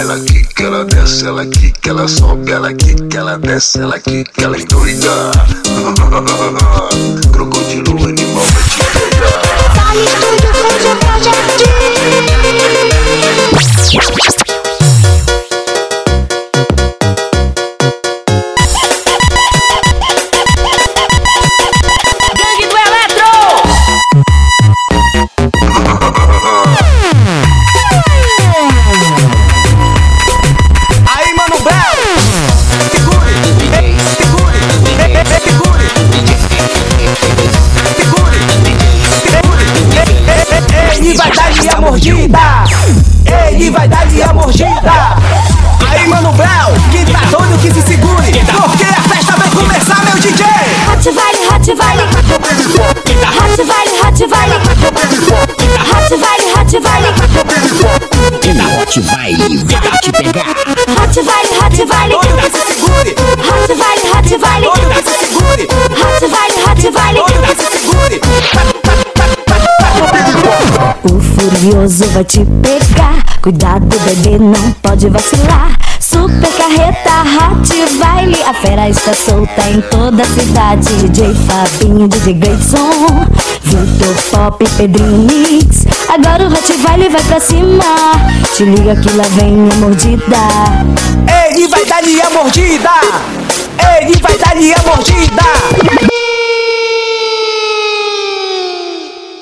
ela quica, ela desce, ela quica, ela sobe, ela quica, ela desce, ela quica, ela endoida. Ele vai dar-lhe a mordida! Ele vai dar-lhe a mordida! Aí, mano, Bel! Quem tá doido que se segure! Porque a festa vai começar, meu DJ! Hot Valley, Hot Valley. Hot Valley, Hot Valley. Hot Valley, Hot Valley. E na Hot vai, vai te pegar. Hot Valley, Hot Valley. O furioso vai te pegar. Cuidado, bebê, não pode vacilar. Super carreta, hot baile. A fera está solta em toda a cidade. DJ Fabinho, DJ Gleison. Vitor Pop, Pedrinho Mix. Agora o hot baile vai pra cima. Te liga que lá vem a mordida. Ele vai dar-lhe a mordida! Ele vai dar-lhe a mordida!